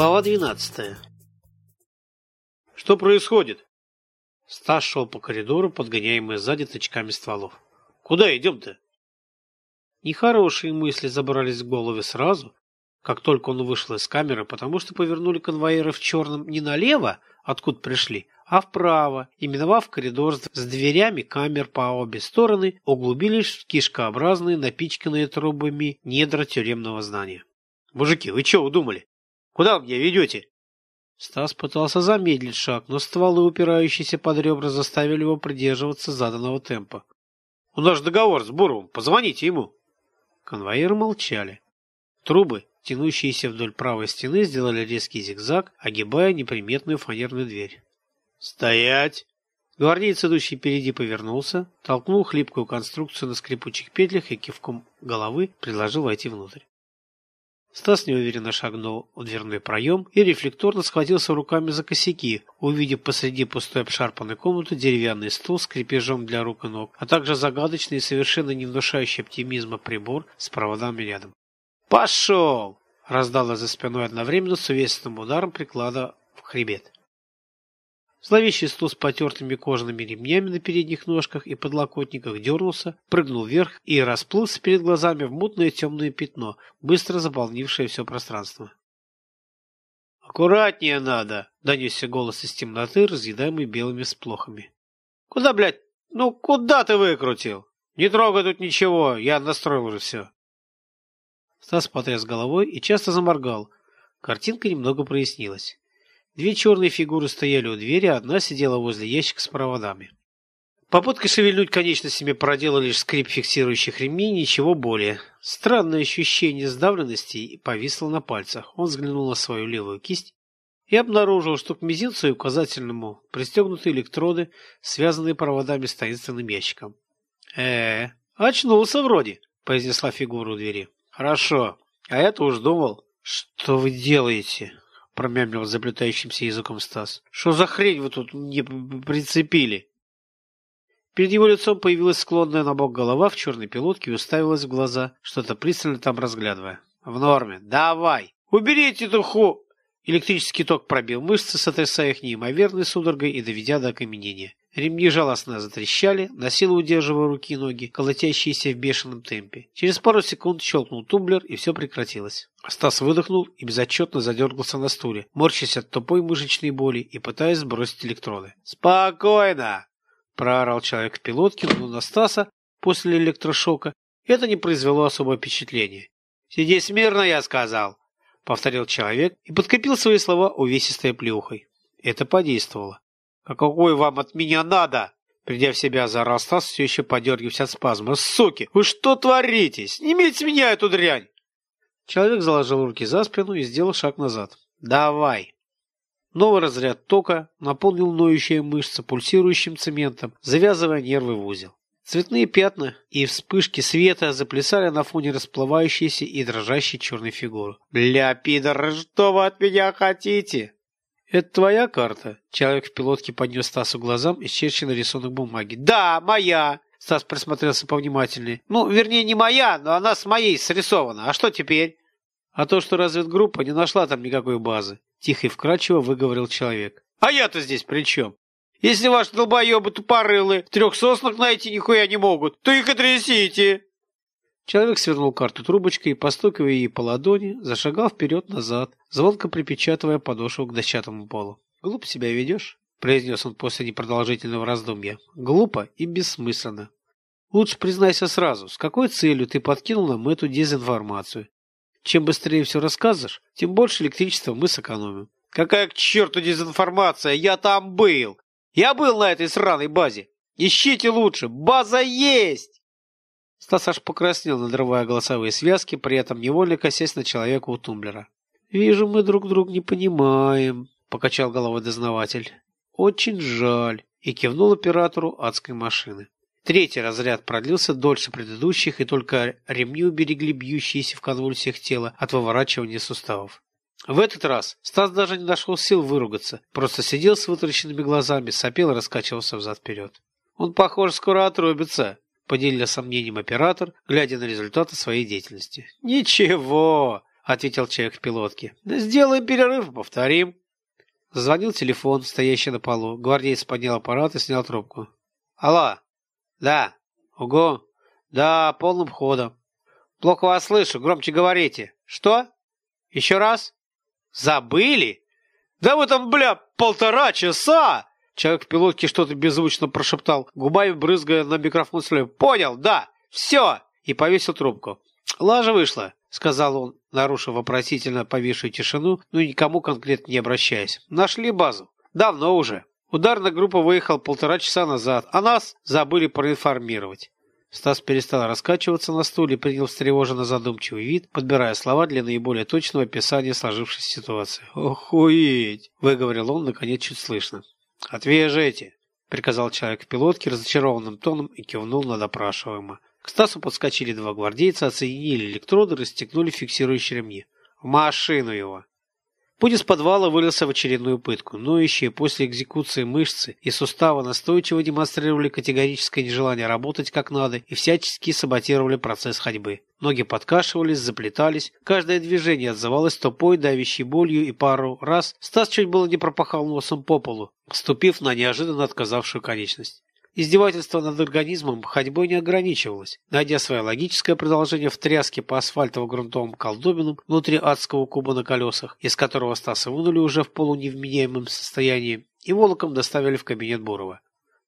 Глава 12. Что происходит? Стас шел по коридору, подгоняемый сзади тычками стволов. Куда идем-то? Нехорошие мысли забрались в голове сразу, как только он вышел из камеры, потому что повернули конвоиры в черном не налево, откуда пришли, а вправо, и миновав коридор с дверями камер по обе стороны, углубились в кишкообразные, напичканные трубами недра тюремного здания. «Мужики, вы что удумали? Куда вы меня ведете?» Стас пытался замедлить шаг, но стволы, упирающиеся под ребра, заставили его придерживаться заданного темпа. «У нас же договор с Буровым, позвоните ему!» Конвоиры молчали. Трубы, тянущиеся вдоль правой стены, сделали резкий зигзаг, огибая неприметную фанерную дверь. «Стоять!» Гвардеец, идущий впереди, повернулся, толкнул хлипкую конструкцию на скрипучих петлях и кивком головы предложил войти внутрь. Стас неуверенно шагнул в дверной проем и рефлекторно схватился руками за косяки, увидев посреди пустой обшарпанной комнаты деревянный стол с крепежом для рук и ног, а также загадочный и совершенно не внушающий оптимизма прибор с проводами рядом. «Пошел!» — раздалось за спиной одновременно с увесистым ударом приклада в хребет. Зловещий стул с потертыми кожаными ремнями на передних ножках и подлокотниках дернулся, прыгнул вверх и расплылся перед глазами в мутное темное пятно, быстро заполнившее все пространство. «Аккуратнее надо!» — донесся голос из темноты, разъедаемый белыми сплохами. «Куда, блядь? Ну, куда ты выкрутил? Не трогай тут ничего, я настроил уже все!» Стас потряс головой и часто заморгал. Картинка немного прояснилась. Две черные фигуры стояли у двери, одна сидела возле ящика с проводами. Попытка шевельнуть конечностями породила лишь скрип фиксирующих ремней, ничего более. Странное ощущение сдавленности повисло на пальцах. Он взглянул на свою левую кисть и обнаружил, что к мизинцу и указательному пристегнуты электроды, связанные проводами с таинственным ящиком. э, -э очнулся вроде», — произнесла фигура у двери. «Хорошо. А это уж думал». «Что вы делаете?» Промямлил заплетающимся языком Стас. «Что за хрень вы тут мне прицепили?» Перед его лицом появилась склонная на бок голова в черной пилотке и уставилась в глаза, что-то пристально там разглядывая. «В норме. Давай! Уберите эту ху...» Электрический ток пробил мышцы, сотрясая их неимоверной судорогой и доведя до окаменения. Ремни жалостно затрещали, на силу удерживая руки и ноги, колотящиеся в бешеном темпе. Через пару секунд щелкнул тумблер, и все прекратилось. Стас выдохнул и безотчетно задергался на стуле, морщась от тупой мышечной боли и пытаясь сбросить электроды. «Спокойно!» – проорал человек в пилотке, но на Стаса после электрошока это не произвело особого впечатления. «Сиди смирно, я сказал!» – повторил человек и подкрепил свои слова увесистой плюхой. Это подействовало. «А какой вам от меня надо?» Придя в себя, заорал Стас, все еще подергиваясь от спазма. «Суки, вы что творите? Снимите с меня эту дрянь!» Человек заложил руки за спину и сделал шаг назад. «Давай!» Новый разряд тока наполнил ноющие мышцы пульсирующим цементом, завязывая нервы в узел. Цветные пятна и вспышки света заплясали на фоне расплывающейся и дрожащей черной фигуры. «Бля, пидор, что вы от меня хотите?» «Это твоя карта?» Человек в пилотке поднес Стасу глазам исчерченный рисунок бумаги. «Да, моя!» Стас присмотрелся повнимательнее. «Ну, вернее, не моя, но она с моей срисована. А что теперь?» «А то, что разведгруппа не нашла там никакой базы», тихо и вкрадчиво выговорил человек. «А я-то здесь при чем? Если ваши долбоебы тупорылы трех соснах найти нихуя не могут, то их и трясите!» Человек свернул карту трубочкой и, постукивая ей по ладони, зашагал вперед-назад, звонко припечатывая подошву к дощатому полу. «Глупо себя ведешь?» — произнес он после непродолжительного раздумья. «Глупо и бессмысленно. Лучше признайся сразу, с какой целью ты подкинул нам эту дезинформацию. Чем быстрее все рассказываешь, тем больше электричества мы сэкономим». «Какая к черту дезинформация? Я там был! Я был на этой сраной базе! Ищите лучше! База есть!» Стас аж покраснел, надрывая голосовые связки, при этом невольно косясь на человека у тумблера. «Вижу, мы друг друга не понимаем», — покачал головой дознаватель. «Очень жаль», — и кивнул оператору адской машины. Третий разряд продлился дольше предыдущих, и только ремни уберегли бьющиеся в конвульсиях тела от выворачивания суставов. В этот раз Стас даже не нашел сил выругаться, просто сидел с вытаращенными глазами, сопел и раскачивался взад-вперед. «Он, похоже, скоро отрубится», поделил сомнением оператор, глядя на результаты своей деятельности. «Ничего!» – ответил человек в пилотке. Сделаем перерыв и повторим. Зазвонил телефон, стоящий на полу. Гвардеец поднял аппарат и снял трубку. Алло. Да. Ого. Да, полным ходом. Плохо вас слышу, громче говорите. Что? Еще раз? Забыли? Да вы там, бля, полтора часа! Человек в пилотке что-то беззвучно прошептал, губами брызгая на микрофон слив. Понял, да, все! И повесил трубку. Лажа вышла, сказал он, нарушив вопросительно повисшую тишину, но никому конкретно не обращаясь. Нашли базу. Давно уже. Ударная группа выехала полтора часа назад, а нас забыли проинформировать. Стас перестал раскачиваться на стуле и принял встревоженно задумчивый вид, подбирая слова для наиболее точного описания сложившейся ситуации. «Охуеть!» — выговорил он, наконец, чуть слышно. «Отвяжите!» — приказал человек в пилотке разочарованным тоном и кивнул на допрашиваемого. К Стасу подскочили два гвардейца, оценили электроды, расстегнули фиксирующие ремни. «В машину его!» Путь из подвала вылился в очередную пытку. Ноющие после экзекуции мышцы и суставы настойчиво демонстрировали категорическое нежелание работать как надо и всячески саботировали процесс ходьбы. Ноги подкашивались, заплетались, каждое движение отзывалось тупой, давящей болью, и пару раз Стас чуть было не пропахал носом по полу, ступив на неожиданно отказавшую конечность. Издевательство над организмом ходьбой не ограничивалось. Найдя свое логическое продолжение в тряске по асфальтово-грунтовым колдобинам внутри адского куба на колесах, из которого Стаса вынули уже в полуневменяемом состоянии, и волоком доставили в кабинет Бурова.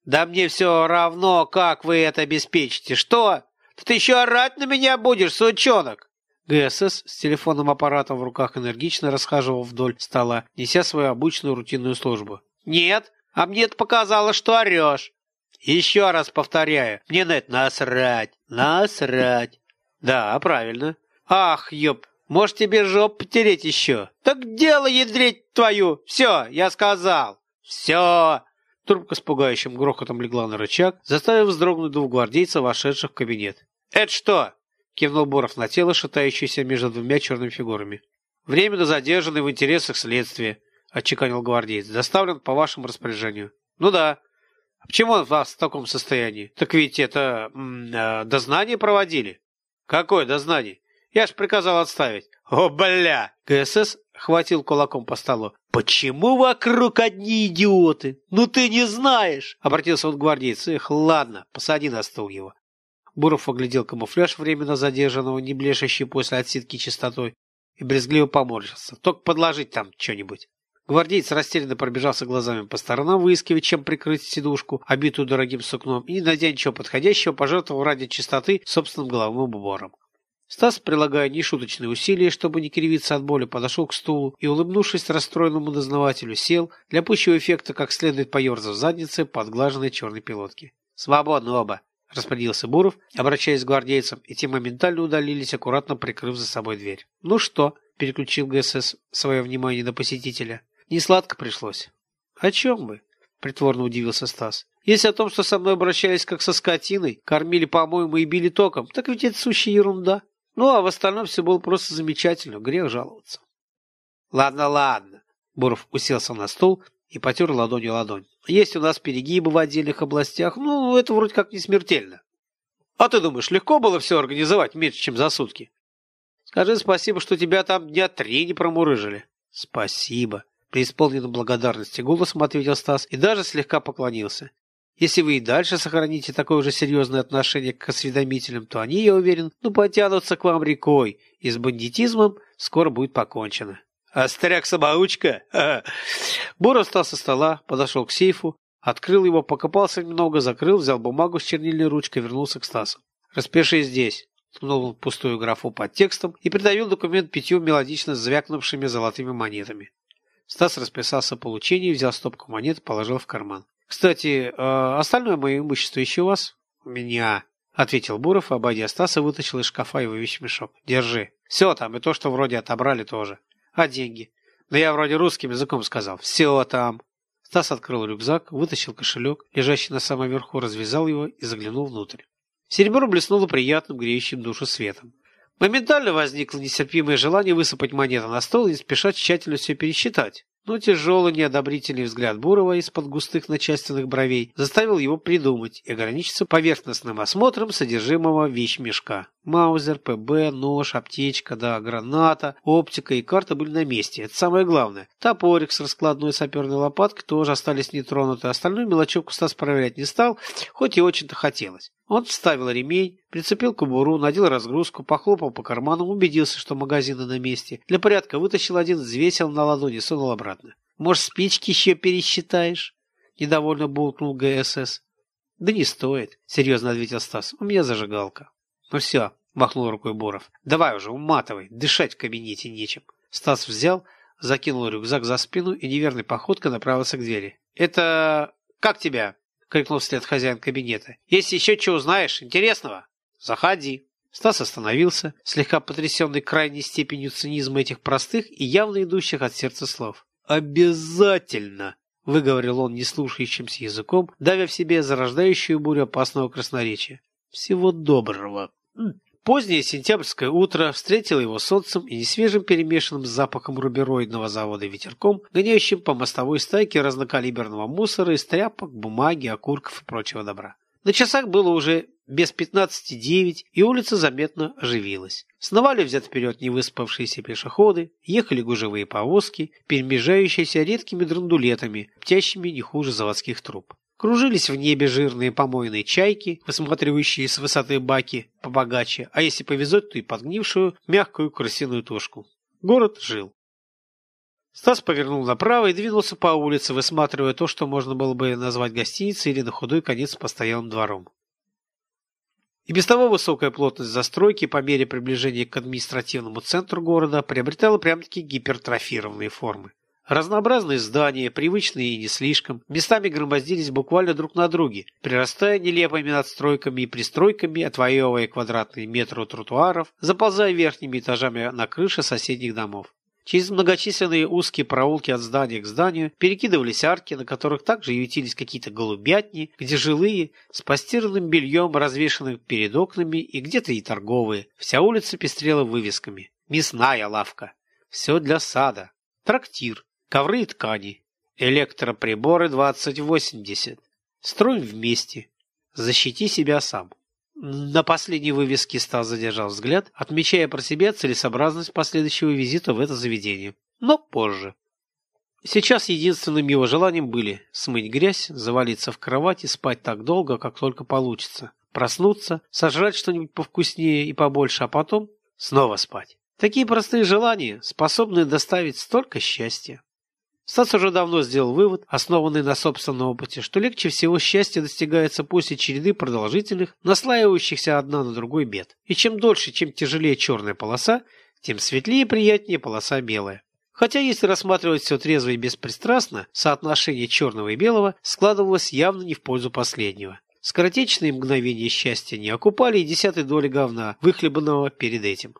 «Да мне все равно, как вы это обеспечите. Что? Ты еще орать на меня будешь, сучонок!» ГСС с телефонным аппаратом в руках энергично расхаживал вдоль стола, неся свою обычную рутинную службу. «Нет, а мне-то показалось, что орешь. Еще раз повторяю, мне на это насрать, насрать. Да, правильно. Ах, ёб, может тебе жопу потереть еще? Так дело ядрить твою. Все, я сказал. Все. Трубка с пугающим грохотом легла на рычаг, заставив вздрогнуть двух гвардейцев, вошедших в кабинет. «Это что?» — кивнул Боров на тело, шатающееся между двумя черными фигурами. «Временно задержанный в интересах следствия», — отчеканил гвардеец. «Доставлен по вашему распоряжению». «Ну да. А почему он вас в таком состоянии? Так ведь это э, дознание проводили. Какое дознание? Я ж приказал отставить. О, бля! КСС хватил кулаком по столу. Почему вокруг одни идиоты? Ну ты не знаешь! Обратился он к гвардейцу. Эх, ладно, посади на стол его. Буров оглядел камуфляж временно задержанного, не блешащий после отсидки чистотой, и брезгливо поморщился. Только подложить там что-нибудь. Гвардеец растерянно пробежался глазами по сторонам, выискивая, чем прикрыть сидушку, обитую дорогим сукном, и, не найдя ничего подходящего, пожертвовал ради чистоты собственным головным убором. Стас, прилагая нешуточные усилия, чтобы не кривиться от боли, подошел к стулу и, улыбнувшись расстроенному дознавателю, сел, для пущего эффекта как следует поерзав заднице подглаженной черной пилотки. «Свободны оба!» – распорядился Буров, обращаясь к гвардейцам, и те моментально удалились, аккуратно прикрыв за собой дверь. «Ну что?» – переключил ГСС свое внимание на посетителя. Не сладко пришлось. О чем вы? Притворно удивился Стас. Если о том, что со мной обращались как со скотиной, кормили, по-моему, и били током, так ведь это сущая ерунда. Ну, а в остальном все было просто замечательно, грех жаловаться. Ладно, ладно. Буров уселся на стол и потер ладонью ладонь. Есть у нас перегибы в отдельных областях, ну, это вроде как не смертельно. А ты думаешь, легко было все организовать меньше, чем за сутки? Скажи спасибо, что тебя там дня три не промурыжили. Спасибо. Преисполненным благодарности голосом ответил Стас и даже слегка поклонился. Если вы и дальше сохраните такое же серьезное отношение к осведомителям, то они, я уверен, ну потянутся к вам рекой, и с бандитизмом скоро будет покончено. «Остряк-самоучка!» Бура встал со стола, подошел к сейфу, открыл его, покопался немного, закрыл, взял бумагу с чернильной ручкой, вернулся к Стасу. «Распиши здесь», — ткнул он пустую графу под текстом и придавил документ пятью мелодично звякнувшими золотыми монетами. Стас расписался по получению, взял стопку монет положил в карман. «Кстати, э, остальное мое имущество еще у вас?» «У меня», — ответил Буров, обойдя Стаса, вытащил из шкафа его вещмешок. «Держи. Все там, и то, что вроде отобрали тоже. А деньги?» «Да я вроде русским языком сказал. Все там». Стас открыл рюкзак, вытащил кошелек, лежащий на самом верху, развязал его и заглянул внутрь. Серебро блеснуло приятным, греющим душу светом. Моментально возникло нестерпимое желание высыпать монеты на стол и спеша тщательно все пересчитать. но тяжелый неодобрительный взгляд Бурова из-под густых начальственных бровей заставил его придумать и ограничиться поверхностным осмотром содержимого вещмешка. Маузер, ПБ, нож, аптечка, да, граната, оптика и карта были на месте. Это самое главное. Топорик с раскладной саперной лопаткой тоже остались нетронуты. Остальную мелочевку Стас проверять не стал, хоть и очень-то хотелось. Он вставил ремень, прицепил кобуру, надел разгрузку, похлопал по карманам, убедился, что магазины на месте. Для порядка вытащил один, взвесил на ладони, сунул обратно. «Может, спички еще пересчитаешь?» Недовольно булкнул ГСС. «Да не стоит», — серьезно ответил Стас. «У меня зажигалка». «Ну все», — махнул рукой Боров. «Давай уже, уматывай, дышать в кабинете нечем». Стас взял, закинул рюкзак за спину и неверной походкой направился к двери. «Это... как тебя?» Крикнул вслед хозяин кабинета. «Если еще чего узнаешь интересного, заходи». Стас остановился, слегка потрясенный крайней степенью цинизма этих простых и явно идущих от сердца слов. «Обязательно!» — выговорил он неслушающимся языком, давя в себе зарождающую бурю опасного красноречия. «Всего доброго!» Позднее сентябрьское утро встретило его солнцем и несвежим перемешанным с запахом рубероидного завода ветерком, гоняющим по мостовой стайке разнокалиберного мусора из тряпок, бумаги, окурков и прочего добра. На часах было уже без пятнадцати девять, и улица заметно оживилась. Сновали взят вперед невыспавшиеся пешеходы, ехали гужевые повозки, перемежающиеся редкими драндулетами, птящими не хуже заводских труб. Кружились в небе жирные помойные чайки, высматривающие с высоты баки побогаче, а если повезет, то и подгнившую, мягкую крысиную тушку. Город жил. Стас повернул направо и двинулся по улице, высматривая то, что можно было бы назвать гостиницей или на худой конец постоялым двором. И без того высокая плотность застройки по мере приближения к административному центру города приобретала прям-таки гипертрофированные формы. Разнообразные здания, привычные и не слишком, местами громоздились буквально друг на друге, прирастая нелепыми надстройками и пристройками, отвоевывая квадратные метры тротуаров, заползая верхними этажами на крыши соседних домов. Через многочисленные узкие проулки от здания к зданию перекидывались арки, на которых также ютились какие-то голубятни, где жилые, с постиранным бельем, развешанным перед окнами, и где-то и торговые. Вся улица пестрела вывесками. Мясная лавка. Все для сада. Трактир. Ковры и ткани. Электроприборы 2080. Строим вместе. Защити себя сам. На последней вывеске Стас задержал взгляд, отмечая про себя целесообразность последующего визита в это заведение. Но позже. Сейчас единственным его желанием были смыть грязь, завалиться в кровать и спать так долго, как только получится. Проснуться, сожрать что-нибудь повкуснее и побольше, а потом снова спать. Такие простые желания способны доставить столько счастья. Стас уже давно сделал вывод, основанный на собственном опыте, что легче всего счастье достигается после череды продолжительных, наслаивающихся одна на другой бед. И чем дольше, чем тяжелее черная полоса, тем светлее и приятнее полоса белая. Хотя, если рассматривать все трезво и беспристрастно, соотношение черного и белого складывалось явно не в пользу последнего. Скоротечные мгновения счастья не окупали и десятой доли говна, выхлебанного перед этим.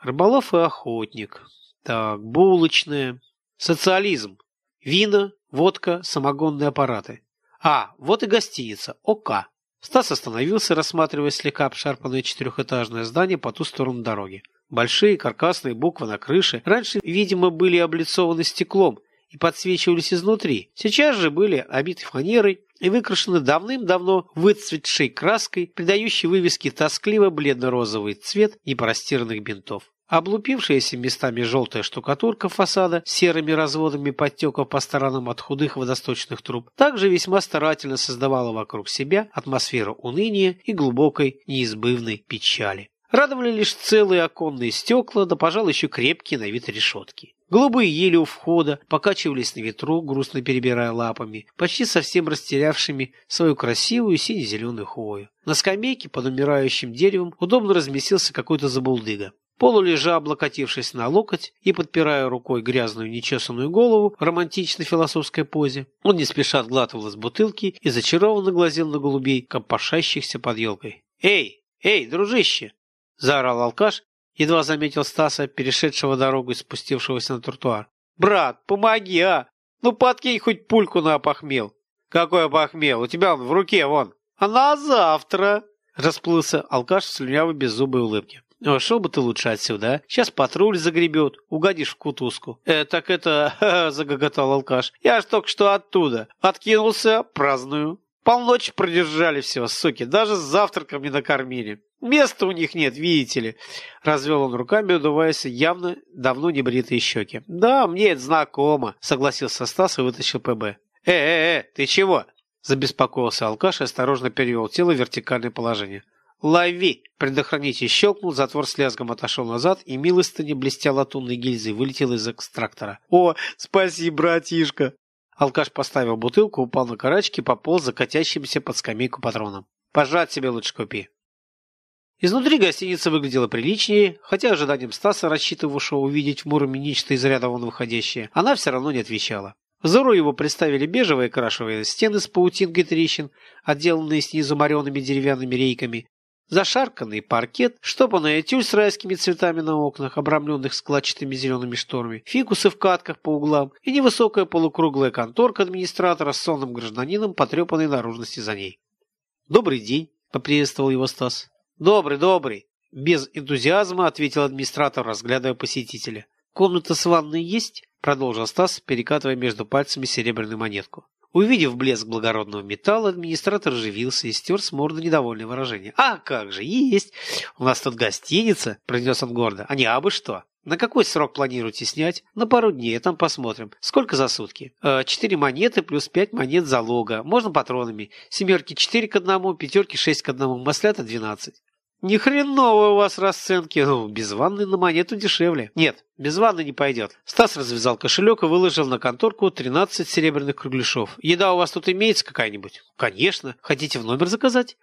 Рыболов и охотник. Так, булочная. Социализм. Вина, водка, самогонные аппараты. А, вот и гостиница, ОК. Стас остановился, рассматривая слегка обшарпанное четырехэтажное здание по ту сторону дороги. Большие каркасные буквы на крыше раньше, видимо, были облицованы стеклом и подсвечивались изнутри. Сейчас же были обиты фанерой и выкрашены давным-давно выцветшей краской, придающей вывеске тоскливо бледно-розовый цвет непростиранных бинтов. Облупившаяся местами желтая штукатурка фасада серыми разводами подтеков по сторонам от худых водосточных труб также весьма старательно создавала вокруг себя атмосферу уныния и глубокой неизбывной печали. Радовали лишь целые оконные стекла, да, пожалуй, еще крепкие на вид решетки. Голубые ели у входа покачивались на ветру, грустно перебирая лапами, почти совсем растерявшими свою красивую сине-зеленую хвою. На скамейке под умирающим деревом удобно разместился какой-то забулдыга. Полулежа, облокотившись на локоть и подпирая рукой грязную нечесанную голову в романтично-философской позе, он не спеша отглатывал из бутылки и зачарованно глазел на голубей, копошащихся под елкой. «Эй, эй, дружище!» – заорал алкаш, едва заметил Стаса, перешедшего дорогу и спустившегося на тротуар. «Брат, помоги, а! Ну подкинь хоть пульку на опохмел!» «Какой опохмел? У тебя он в руке, вон!» «А на завтра!» – расплылся алкаш в слюнявой беззубой улыбке. О, шел бы ты лучше отсюда, а? Сейчас патруль загребет, угодишь в кутузку. Э, так это, загоготал алкаш. Я ж только что оттуда. Откинулся, праздную. Полночи продержали все, суки, даже с завтраком не накормили. Места у них нет, видите ли. Развел он руками, удуваясь явно давно не бритые щеки. Да, мне это знакомо, согласился Стас и вытащил ПБ. Э-э-э, ты чего? Забеспокоился алкаш и осторожно перевел тело в вертикальное положение. «Лови!» Предохранитель щелкнул, затвор с лязгом отошел назад, и милостыня, блестя латунной гильзой, вылетел из экстрактора. «О, спасибо, братишка!» Алкаш поставил бутылку, упал на карачки, пополз за катящимся под скамейку патроном. «Пожать себе лучше купи!» Изнутри гостиница выглядела приличнее, хотя ожиданием Стаса, рассчитывавшего увидеть в Муроме нечто из ряда вон выходящее, она все равно не отвечала. Взору его представили бежевые крашевые стены с паутинкой трещин, отделанные снизу мореными деревянными рейками, зашарканный паркет, штопанная тюль с райскими цветами на окнах, обрамленных складчатыми зелеными шторами, фикусы в катках по углам и невысокая полукруглая конторка администратора с сонным гражданином, потрепанной наружности за ней. «Добрый день», — поприветствовал его Стас. «Добрый, добрый», — без энтузиазма ответил администратор, разглядывая посетителя. «Комната с ванной есть?» — продолжил Стас, перекатывая между пальцами серебряную монетку. Увидев блеск благородного металла, администратор оживился и стер с морды недовольное выражение. «А как же, есть! У нас тут гостиница!» – произнес он гордо. «А не абы что!» На какой срок планируете снять? На пару дней, там посмотрим. Сколько за сутки? Э, четыре монеты плюс пять монет залога. Можно патронами. Семерки четыре к одному, пятерки шесть к одному, маслята двенадцать. Ни хреново у вас расценки. Ну, без ванны на монету дешевле. Нет, без ванны не пойдет. Стас развязал кошелек и выложил на конторку 13 серебряных кругляшов. Еда у вас тут имеется какая-нибудь? Конечно. Хотите в номер заказать?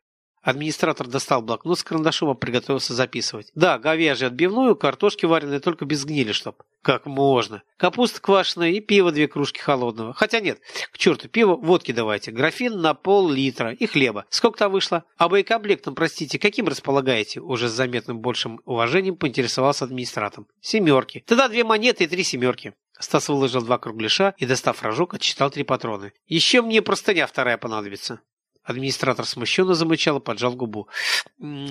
Администратор достал блокнот с карандашом и приготовился записывать. Да, говяжью отбивную, картошки вареные только без гнили, чтоб. Как можно. Капуста квашеная и пиво две кружки холодного. Хотя нет, к черту, пиво, водки давайте. Графин на пол-литра и хлеба. Сколько там вышло? А боекомплектом, простите, каким располагаете? Уже с заметным большим уважением поинтересовался администратом. Семерки. Тогда две монеты и три семерки. Стас выложил два кругляша и, достав рожок, отчитал три патрона. Еще мне простыня вторая понадобится. Администратор смущенно замычал и поджал губу.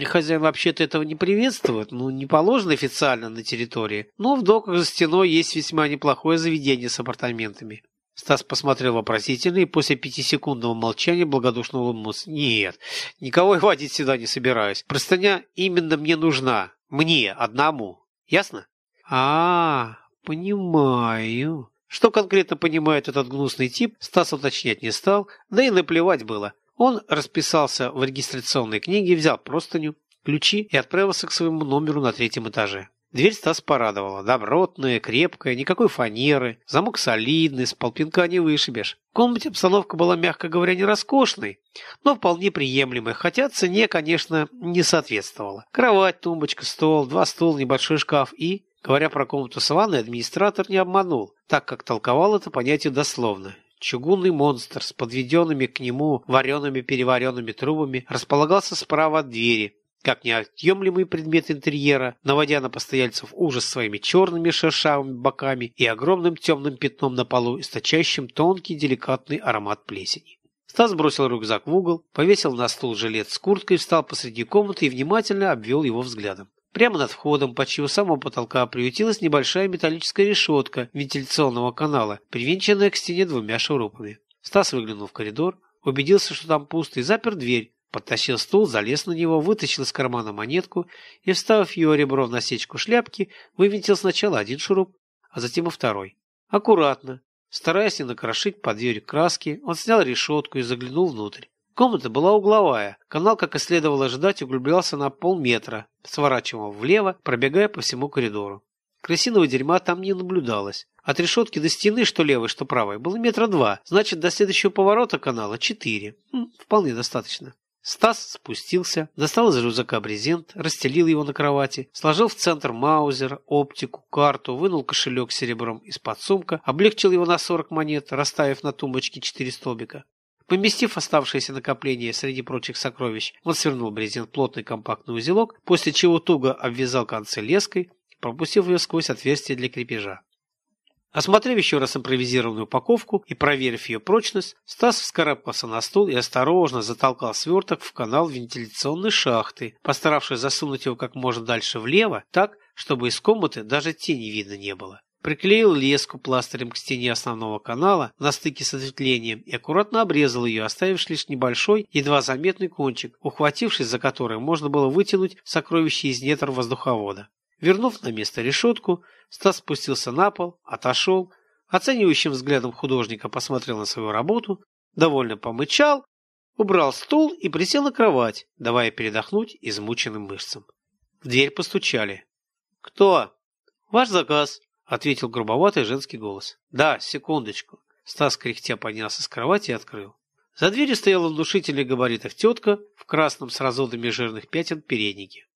Хозяин вообще-то этого не приветствует, ну, не положено официально на территории, но в доках за стеной есть весьма неплохое заведение с апартаментами. Стас посмотрел вопросительно и после пятисекундного молчания благодушно улыбнулся. «Нет, никого я водить сюда не собираюсь. Простыня именно мне нужна. Мне, одному. Ясно?» а, -а понимаю». Что конкретно понимает этот гнусный тип, Стас уточнять не стал, да и наплевать было. Он расписался в регистрационной книге, взял простыню, ключи и отправился к своему номеру на третьем этаже. Дверь Стас порадовала. Добротная, крепкая, никакой фанеры, замок солидный, с полпинка не вышибешь. В комнате обстановка была, мягко говоря, не роскошной, но вполне приемлемой, хотя цене, конечно, не соответствовала. Кровать, тумбочка, стол, два стула, небольшой шкаф и... Говоря про комнату с ванной, администратор не обманул, так как толковал это понятие дословно. Чугунный монстр с подведенными к нему вареными-переваренными трубами располагался справа от двери, как неотъемлемый предмет интерьера, наводя на постояльцев ужас своими черными шершавыми боками и огромным темным пятном на полу, источающим тонкий деликатный аромат плесени. Стас бросил рюкзак в угол, повесил на стул жилет с курткой, встал посреди комнаты и внимательно обвел его взглядом. Прямо над входом, почти у самого потолка, приютилась небольшая металлическая решетка вентиляционного канала, привинченная к стене двумя шурупами. Стас выглянул в коридор, убедился, что там пусто, и запер дверь, подтащил стул, залез на него, вытащил из кармана монетку и, вставив ее ребро в насечку шляпки, вывинтил сначала один шуруп, а затем и второй. Аккуратно, стараясь не накрошить под дверь краски, он снял решетку и заглянул внутрь. Комната была угловая. Канал, как и следовало ожидать, углублялся на полметра, сворачивал влево, пробегая по всему коридору. Крысиного дерьма там не наблюдалось. От решетки до стены, что левой, что правой, было метра два, значит, до следующего поворота канала четыре. Хм, вполне достаточно. Стас спустился, достал из рюкзака брезент, расстелил его на кровати, сложил в центр маузер, оптику, карту, вынул кошелек серебром из-под сумка, облегчил его на 40 монет, расставив на тумбочке четыре столбика. Поместив оставшееся накопление среди прочих сокровищ, он свернул брезент плотный компактный узелок, после чего туго обвязал концы леской, пропустив ее сквозь отверстие для крепежа. Осмотрев еще раз импровизированную упаковку и проверив ее прочность, Стас вскарабкался на стол и осторожно затолкал сверток в канал вентиляционной шахты, постаравшись засунуть его как можно дальше влево, так, чтобы из комнаты даже тени видно не было. Приклеил леску пластырем к стене основного канала на стыке с ответвлением и аккуратно обрезал ее, оставив лишь небольшой, едва заметный кончик, ухватившись за который можно было вытянуть сокровище из недр воздуховода. Вернув на место решетку, Стас спустился на пол, отошел, оценивающим взглядом художника посмотрел на свою работу, довольно помычал, убрал стул и присел на кровать, давая передохнуть измученным мышцам. В дверь постучали. «Кто?» «Ваш заказ», — ответил грубоватый женский голос. «Да, секундочку». Стас кряхтя поднялся с кровати и открыл. За дверью стояла внушительных габаритах тетка в красном с разводами жирных пятен переднике.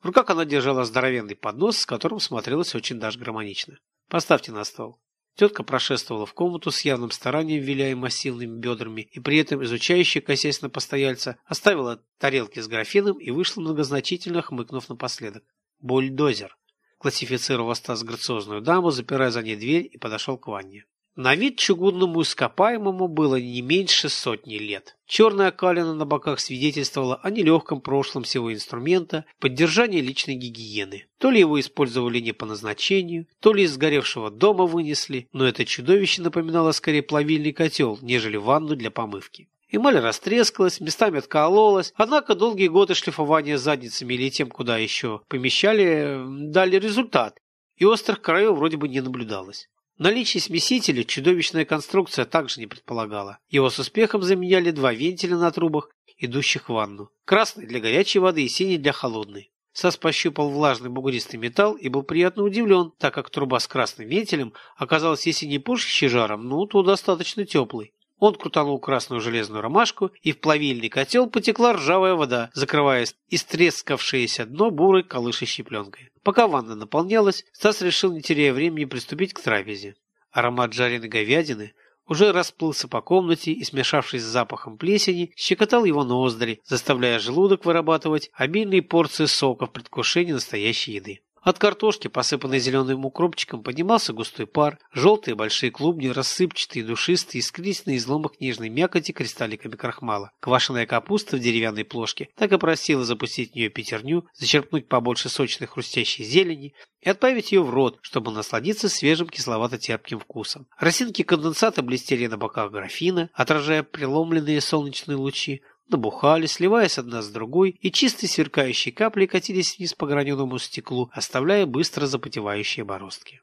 В руках она держала здоровенный поднос, с которым смотрелась очень даже гармонично. «Поставьте на стол». Тетка прошествовала в комнату с явным старанием, виляя массивными бедрами, и при этом изучающая, косясь на постояльца, оставила тарелки с графином и вышла многозначительно, хмыкнув напоследок. «Бульдозер», — классифицировал Стас грациозную даму, запирая за ней дверь и подошел к ванне. На вид чугунному ископаемому было не меньше сотни лет. Черная калина на боках свидетельствовала о нелегком прошлом всего инструмента поддержания личной гигиены. То ли его использовали не по назначению, то ли из сгоревшего дома вынесли, но это чудовище напоминало скорее плавильный котел, нежели ванну для помывки. Эмаль растрескалась, местами откололась, однако долгие годы шлифования задницами или тем, куда еще помещали, дали результат, и острых краев вроде бы не наблюдалось. Наличие смесителя чудовищная конструкция также не предполагала. Его с успехом заменяли два вентиля на трубах, идущих в ванну. Красный для горячей воды и синий для холодной. Сас пощупал влажный бугристый металл и был приятно удивлен, так как труба с красным вентилем оказалась, если не пушащей жаром, ну, то достаточно теплой. Он крутанул красную железную ромашку, и в плавильный котел потекла ржавая вода, закрывая истрескавшееся дно бурой колышащей пленкой. Пока ванна наполнялась, Стас решил, не теряя времени, приступить к трапезе. Аромат жареной говядины уже расплылся по комнате и, смешавшись с запахом плесени, щекотал его ноздри, заставляя желудок вырабатывать обильные порции сока в предвкушении настоящей еды. От картошки, посыпанной зеленым укропчиком, поднимался густой пар, желтые большие клубни, рассыпчатые, душистые, искрились на изломах нежной мякоти кристалликами крахмала. Квашеная капуста в деревянной плошке так и просила запустить в нее пятерню, зачерпнуть побольше сочной хрустящей зелени и отправить ее в рот, чтобы насладиться свежим кисловато-терпким вкусом. Росинки конденсата блестели на боках графина, отражая преломленные солнечные лучи, набухали, сливаясь одна с другой, и чистые сверкающие капли катились вниз по граненому стеклу, оставляя быстро запотевающие бороздки.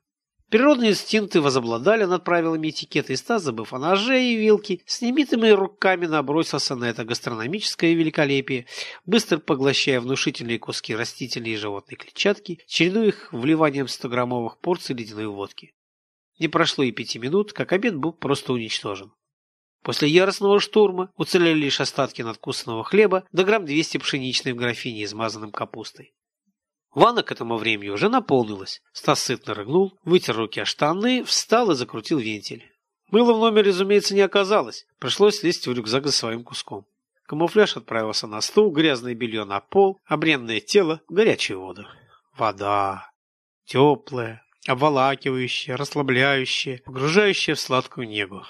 Природные инстинкты возобладали над правилами этикета, и Стас, забыв о ноже и вилке, с немитыми руками набросился на это гастрономическое великолепие, быстро поглощая внушительные куски растительной и животной клетчатки, чередуя их вливанием 100-граммовых порций ледяной водки. Не прошло и пяти минут, как обед был просто уничтожен. После яростного штурма уцелели лишь остатки надкусанного хлеба да грамм 200 пшеничной в графине, измазанным капустой. Ванна к этому времени уже наполнилась. Стас сытно рыгнул, вытер руки о штаны, встал и закрутил вентиль. Мыла в номере, разумеется, не оказалось. Пришлось лезть в рюкзак за своим куском. Камуфляж отправился на стул, грязное белье на пол, а бренное тело в горячую воду. Вода. Теплая, обволакивающая, расслабляющая, погружающая в сладкую негу.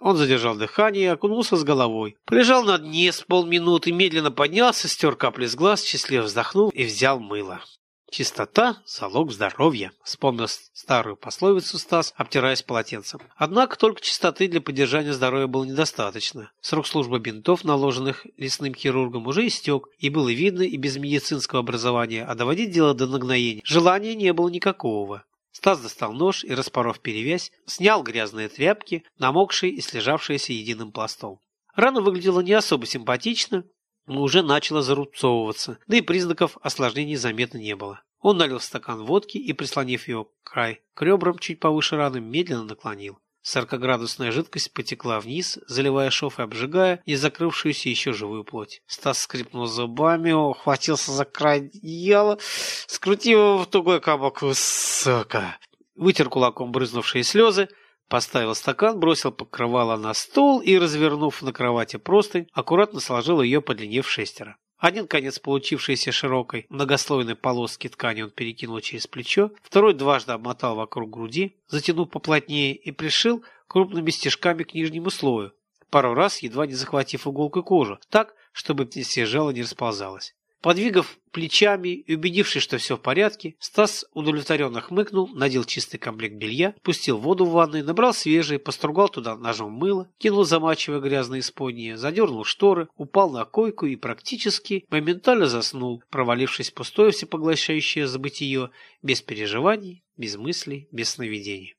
Он задержал дыхание и окунулся с головой. Полежал на дне с полминуты, медленно поднялся, стер капли с глаз, счастливо вздохнул и взял мыло. «Чистота – залог здоровья», – вспомнил старую пословицу Стас, обтираясь полотенцем. Однако только чистоты для поддержания здоровья было недостаточно. Срок службы бинтов, наложенных лесным хирургом, уже истек, и было видно и без медицинского образования, а доводить дело до нагноения желания не было никакого. Стас достал нож и, распоров перевязь, снял грязные тряпки, намокшие и слежавшиеся единым пластом. Рана выглядела не особо симпатично, но уже начала зарубцовываться, да и признаков осложнений заметно не было. Он налил стакан водки и, прислонив его к край к ребрам чуть повыше раны, медленно наклонил. Сорокоградусная жидкость потекла вниз, заливая шов и обжигая не закрывшуюся еще живую плоть. Стас скрипнул зубами, ухватился за край одеяла, скрутил его в тугой кабак. Сука! Вытер кулаком брызнувшие слезы, поставил стакан, бросил покрывало на стол и, развернув на кровати простынь, аккуратно сложил ее, подлинив шестеро. Один конец получившейся широкой многослойной полоски ткани он перекинул через плечо, второй дважды обмотал вокруг груди, затянув поплотнее и пришил крупными стежками к нижнему слою, пару раз едва не захватив иголкой кожу, так, чтобы съезжало не расползалось. Подвигав плечами и убедившись, что все в порядке, Стас удовлетворенно хмыкнул, надел чистый комплект белья, пустил воду в ванной, набрал свежее, постругал туда ножом мыло, кинул замачивая грязные исподние, задернул шторы, упал на койку и практически моментально заснул, провалившись в пустое всепоглощающее забытие, без переживаний, без мыслей, без сновидений.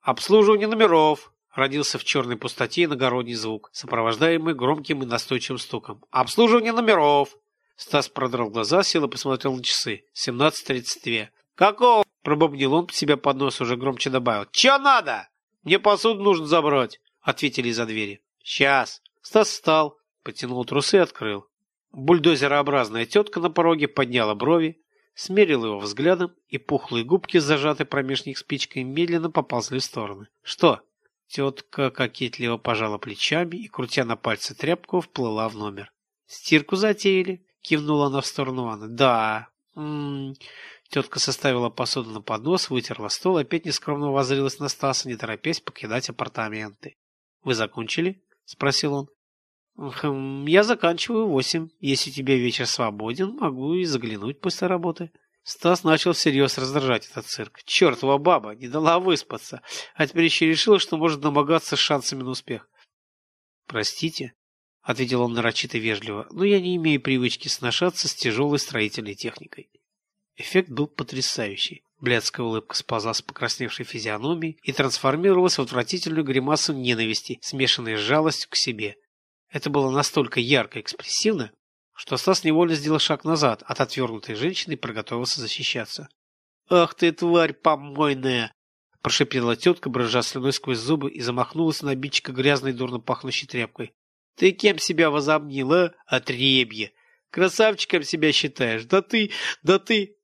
«Обслуживание номеров!» Родился в черной пустоте иногородний звук, сопровождаемый громким и настойчивым стуком. «Обслуживание номеров!» Стас продрал глаза, сел и посмотрел на часы. 17.32. «Какого?» – пробубнил он себя под нос, уже громче добавил. «Че надо?» «Мне посуду нужно забрать», – ответили из-за двери. «Сейчас». Стас встал, потянул трусы и открыл. Бульдозерообразная тетка на пороге подняла брови, смерил его взглядом, и пухлые губки, зажатые промеж них спичкой, медленно поползли в стороны. «Что?» Тетка кокетливо пожала плечами и, крутя на пальце тряпку, вплыла в номер. «Стирку затеяли?» Кивнула она в сторону ванны. Да. М -м -м. Тетка составила посуду на поднос, вытерла стол, опять нескромно воззрилась на Стаса, не торопясь покидать апартаменты. «Вы закончили?» — спросил он. «Хм, «Я заканчиваю восемь. Если тебе вечер свободен, могу и заглянуть после работы». Стас начал всерьез раздражать этот цирк. Чертова баба не дала выспаться, а теперь еще решила, что может домогаться с шансами на успех. «Простите», — ответил он нарочито вежливо, — но я не имею привычки сношаться с тяжелой строительной техникой. Эффект был потрясающий. Блядская улыбка сползла с покрасневшей физиономии и трансформировалась в отвратительную гримасу ненависти, смешанной с жалостью к себе. Это было настолько ярко и экспрессивно, что Стас невольно сделал шаг назад от отвернутой женщины и приготовился защищаться. «Ах ты, тварь помойная!» прошипела тетка, брожа слюной сквозь зубы и замахнулась на обидчика грязной дурно пахнущей тряпкой. Ты кем себя возомнил, а? Отребье. Красавчиком себя считаешь. Да ты, да ты...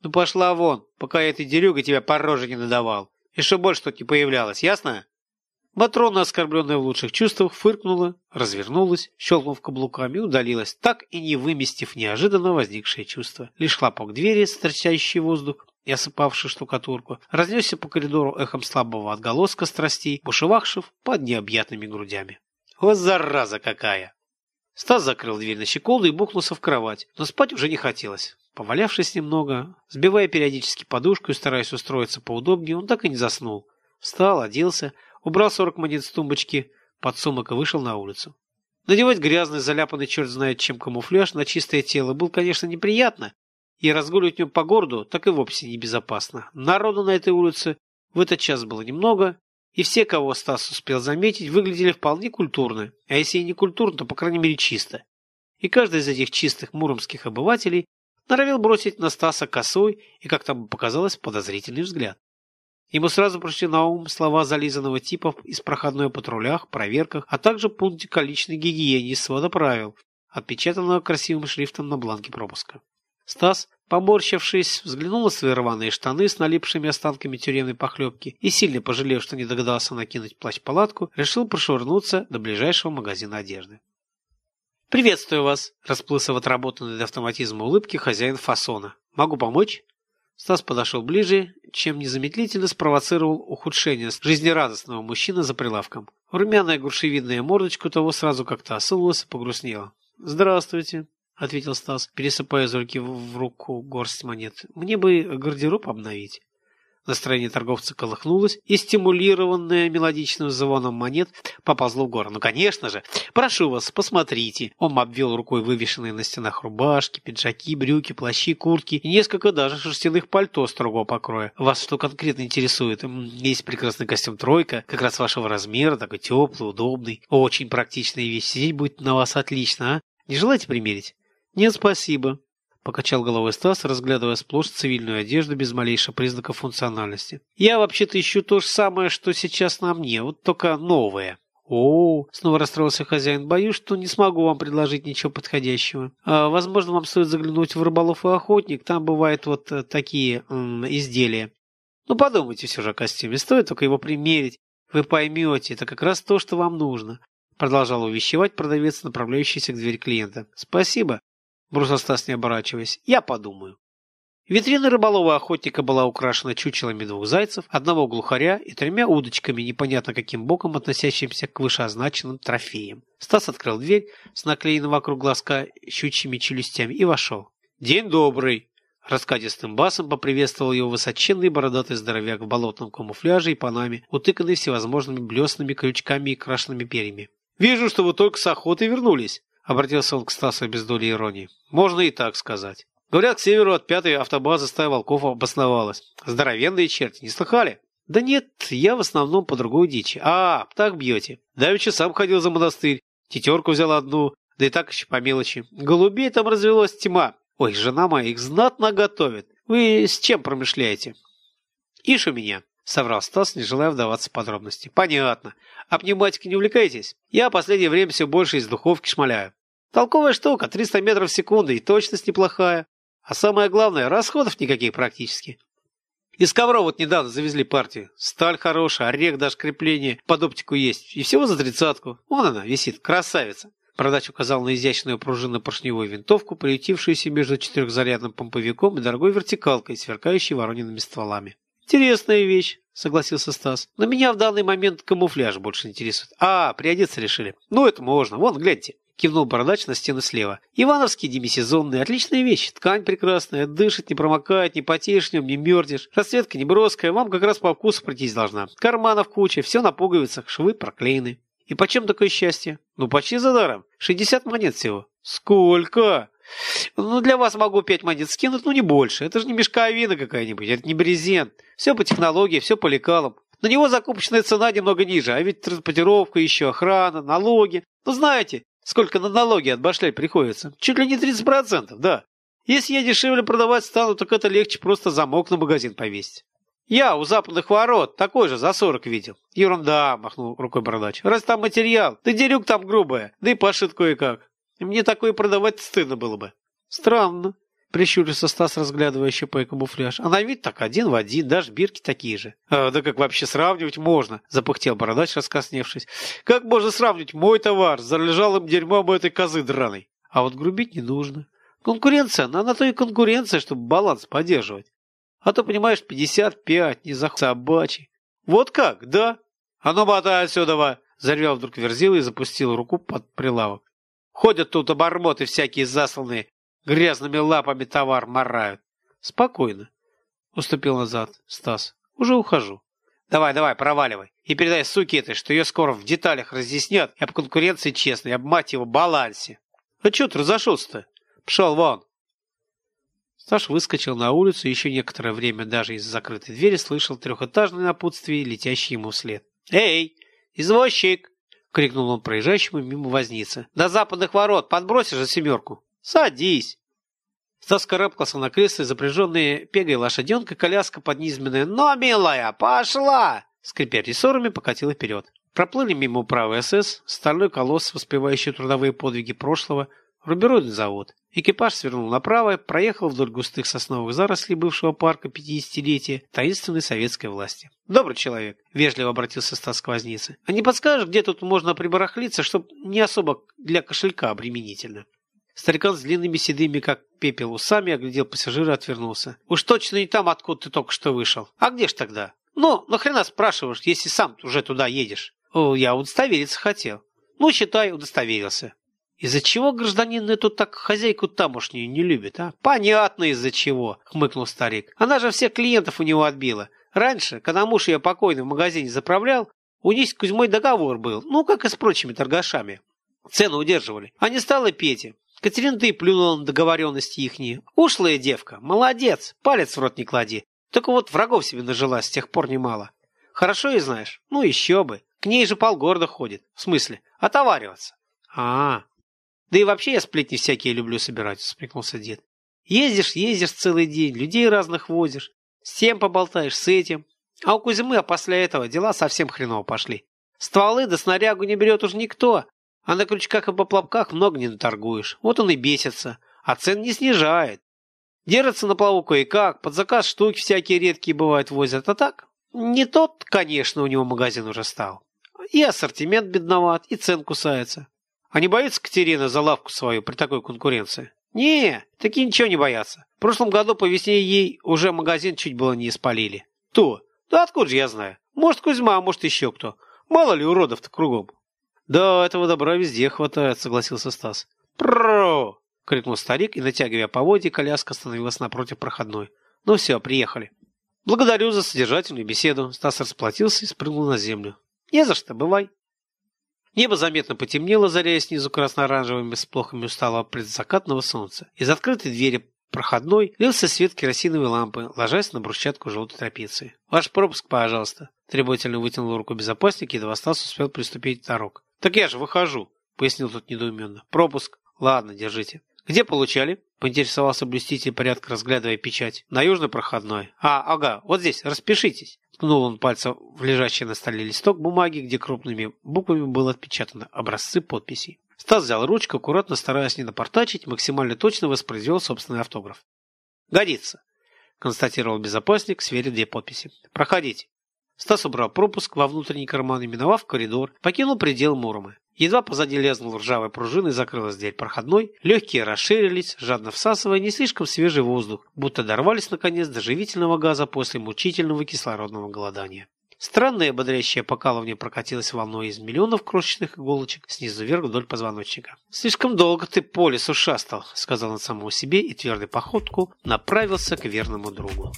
Ну пошла вон, пока я этой дерюгой тебя по роже не надавал. И что больше тут не появлялось, ясно? Матрона, оскорбленная в лучших чувствах, фыркнула, развернулась, щелкнув каблуками, удалилась, так и не выместив неожиданно возникшее чувство. Лишь хлопок двери, строчащий воздух и осыпавший штукатурку, разнесся по коридору эхом слабого отголоска страстей, бушевавших под необъятными грудями. Вот зараза какая! Стас закрыл дверь на щеколду и бухнулся в кровать, но спать уже не хотелось. Повалявшись немного, сбивая периодически подушку и стараясь устроиться поудобнее, он так и не заснул. Встал, оделся, убрал сорок монет с тумбочки, под сумок и вышел на улицу. Надевать грязный, заляпанный черт знает чем камуфляж на чистое тело было, конечно, неприятно, и разгуливать в нем по городу так и вовсе небезопасно. Народу на этой улице в этот час было немного, и все, кого Стас успел заметить, выглядели вполне культурно, а если и не культурно, то, по крайней мере, чисто. И каждый из этих чистых муромских обывателей норовил бросить на Стаса косой и, как там показалось, подозрительный взгляд. Ему сразу пришли на ум слова зализанного типа из проходной патрулях, проверках, а также пунктика личной гигиене из свода правил, отпечатанного красивым шрифтом на бланке пропуска. Стас Поморщившись, взглянул на свои рваные штаны с налипшими останками тюремной похлебки и, сильно пожалев, что не догадался накинуть плащ-палатку, решил прошвырнуться до ближайшего магазина одежды. «Приветствую вас!» – расплылся в отработанной до автоматизма улыбки хозяин фасона. «Могу помочь?» Стас подошел ближе, чем незамедлительно спровоцировал ухудшение жизнерадостного мужчины за прилавком. Румяная грушевидная мордочка того сразу как-то осунулась и погрустнела. «Здравствуйте!» — ответил Стас, пересыпая из руки в руку горсть монет. «Мне бы гардероб обновить». Настроение торговца колыхнулось, и стимулированное мелодичным звоном монет поползло в гору. «Ну, конечно же! Прошу вас, посмотрите!» Он обвел рукой вывешенные на стенах рубашки, пиджаки, брюки, плащи, куртки и несколько даже шерстяных пальто строгого покроя. Вас что конкретно интересует? Есть прекрасный костюм «тройка», как раз вашего размера, такой теплый, удобный. Очень практичная вещь. Сидеть будет на вас отлично, а? Не желаете примерить? «Нет, спасибо», — покачал головой Стас, разглядывая сплошь цивильную одежду без малейших признаков функциональности. «Я вообще-то ищу то же самое, что сейчас на мне, вот только новое». «О, — снова расстроился хозяин, — боюсь, что не смогу вам предложить ничего подходящего. А, возможно, вам стоит заглянуть в рыболов и охотник, там бывают вот э, такие м, изделия. Ну, подумайте все же о костюме, стоит только его примерить. Вы поймете, это как раз то, что вам нужно. Продолжал увещевать продавец, направляющийся к двери клиента. «Спасибо, бросил Стас, не оборачиваясь. «Я подумаю». Витрина рыболова охотника была украшена чучелами двух зайцев, одного глухаря и тремя удочками, непонятно каким боком относящимся к вышеозначенным трофеям. Стас открыл дверь с наклеенным вокруг глазка щучьими челюстями и вошел. «День добрый!» Раскатистым басом поприветствовал его высоченный бородатый здоровяк в болотном камуфляже и панаме, утыканный всевозможными блесными крючками и крашенными перьями. «Вижу, что вы только с охоты вернулись», — обратился он к Стасу без доли иронии. «Можно и так сказать». Говорят, к северу от пятой автобазы стая волков обосновалась. Здоровенные черти, не слыхали? Да нет, я в основном по другой дичи. А, так бьете. Давеча сам ходил за монастырь. Тетерку взял одну, да и так еще по мелочи. Голубей там развелась тьма. Ой, жена моя их знатно готовит. Вы с чем промышляете? Ишь у меня, соврал Стас, не желая вдаваться в подробности. Понятно. А пневматикой не увлекаетесь? Я последнее время все больше из духовки шмаляю. Толковая штука, 300 метров в секунду, и точность неплохая. А самое главное, расходов никаких практически. Из ковров вот недавно завезли партию. Сталь хорошая, орех даже крепление под оптику есть. И всего за тридцатку. Вон она висит, красавица. Продач указал на изящную пружинно-поршневую винтовку, приютившуюся между четырехзарядным помповиком и дорогой вертикалкой, сверкающей вороненными стволами. «Интересная вещь», — согласился Стас. «Но меня в данный момент камуфляж больше интересует. А, приодеться решили. Ну, это можно. Вон, гляньте» кивнул бородач на стену слева. Ивановский демисезонный, отличная вещь, ткань прекрасная, дышит, не промокает, не потеешь в нем, не мерзнешь. Расцветка не броская, вам как раз по вкусу пройтись должна. Карманов куча, все на пуговицах, швы проклеены. И почем такое счастье? Ну, почти за даром. 60 монет всего. Сколько? Ну, для вас могу 5 монет скинуть, ну не больше. Это же не мешковина какая-нибудь, это не брезент. Все по технологии, все по лекалам. На него закупочная цена немного ниже, а ведь транспортировка еще, охрана, налоги. Ну, знаете, Сколько на налоги отбашлять приходится? Чуть ли не 30%, да. Если я дешевле продавать стану, так это легче просто замок на магазин повесить. Я у западных ворот такой же за 40 видел. Ерунда, махнул рукой бородач. Раз там материал, да дерюк там грубая, да и пошит кое-как. Мне такое продавать стыдно было бы. Странно. Прищурился Стас, разглядывая щепой камуфляж. А на вид так один в один, даже бирки такие же. А, да как вообще сравнивать можно? Запыхтел бородач, раскосневшись. Как можно сравнивать мой товар с залежалым дерьмом этой козы драной? А вот грубить не нужно. Конкуренция, она на то и конкуренция, чтобы баланс поддерживать. А то, понимаешь, 55, не за собачий. Вот как, да? А ну, ботай отсюда, Зарвел вдруг верзил и запустил руку под прилавок. Ходят тут обормоты всякие засланные, Грязными лапами товар морают. Спокойно. Уступил назад Стас. Уже ухожу. Давай, давай, проваливай. И передай суке этой, что ее скоро в деталях разъяснят и об конкуренции честной, и об, мать его, балансе. А че ты разошелся-то? Пшел вон. Сташ выскочил на улицу и еще некоторое время даже из закрытой двери слышал трехэтажное напутствие, летящее ему вслед. «Эй, извозчик!» — крикнул он проезжающему мимо возницы. «До западных ворот подбросишь за семерку?» «Садись!» Стас карабкался на кресле, запряженные пегой лошаденка, коляска поднизменная. «Но, милая, пошла!» Скрипя рессорами, покатила вперед. Проплыли мимо управы СС, стальной колосс, воспевающий трудовые подвиги прошлого, рубероидный завод. Экипаж свернул направо, проехал вдоль густых сосновых зарослей бывшего парка пятидесятилетия таинственной советской власти. «Добрый человек», — вежливо обратился Стас к вознице. «А не подскажешь, где тут можно прибарахлиться, чтоб не особо для кошелька обременительно?» Старикан с длинными седыми, как пепел, усами оглядел пассажира и отвернулся. «Уж точно не там, откуда ты только что вышел. А где ж тогда? Ну, нахрена спрашиваешь, если сам уже туда едешь?» «О, я удостовериться хотел». «Ну, считай, удостоверился». «Из-за чего гражданин эту так хозяйку тамошнюю не любит, а?» «Понятно, из-за чего», — хмыкнул старик. «Она же всех клиентов у него отбила. Раньше, когда муж ее покойно в магазине заправлял, у них с Кузьмой договор был, ну, как и с прочими торгашами. Цену удерживали. А не стала Петя. Катерина ты плюнула на договоренности ихние. Ушлая девка, молодец, палец в рот не клади. Только вот врагов себе нажила с тех пор немало. Хорошо и знаешь? Ну еще бы. К ней же полгорода ходит. В смысле, отовариваться. А, -а. Да и вообще я сплетни всякие люблю собирать, усмехнулся дед. Ездишь, ездишь целый день, людей разных возишь. С тем поболтаешь, с этим. А у Кузьмы, а после этого дела совсем хреново пошли. Стволы да снарягу не берет уж никто, а на крючках и поплавках много не наторгуешь. Вот он и бесится. А цен не снижает. Держится на плаву кое-как, под заказ штуки всякие редкие бывают возят. А так, не тот, конечно, у него магазин уже стал. И ассортимент бедноват, и цен кусается. А не боится Катерина за лавку свою при такой конкуренции? Не, такие ничего не боятся. В прошлом году по весне ей уже магазин чуть было не испалили. То? Да откуда же я знаю? Может, Кузьма, а может, еще кто. Мало ли уродов-то кругом. Да, этого добра везде хватает, согласился Стас. Про! крикнул старик и, натягивая поводья, коляска остановилась напротив проходной. Ну все, приехали. Благодарю за содержательную беседу. Стас расплатился и спрыгнул на землю. Не за что, бывай. Небо заметно потемнело, заряя снизу красно-оранжевыми сплохами усталого предзакатного солнца. Из открытой двери проходной лился свет керосиновой лампы, ложась на брусчатку желтой трапеции. «Ваш пропуск, пожалуйста!» Требовательно вытянул руку безопасник, едва Стас успел приступить дорог. «Так я же выхожу!» — пояснил тот недоуменно. «Пропуск. Ладно, держите». «Где получали?» — поинтересовался блюститель порядка, разглядывая печать. «На южной проходной». «А, ага, вот здесь, распишитесь». Ткнул он пальцем в лежащий на столе листок бумаги, где крупными буквами было отпечатано образцы подписей. Стас взял ручку, аккуратно стараясь не напортачить, максимально точно воспроизвел собственный автограф. «Годится», — констатировал безопасник, сверив две подписи. «Проходите». Стас убрал пропуск во внутренний карман и, миновав коридор, покинул предел Муромы. Едва позади лезнул ржавой пружиной, закрылась дверь проходной, легкие расширились, жадно всасывая не слишком свежий воздух, будто дорвались наконец до живительного газа после мучительного кислородного голодания. Странное бодрящее покалывание прокатилось волной из миллионов крошечных иголочек снизу вверх вдоль позвоночника. «Слишком долго ты по лесу шастал», — сказал он самому себе и твердой походку направился к верному другу.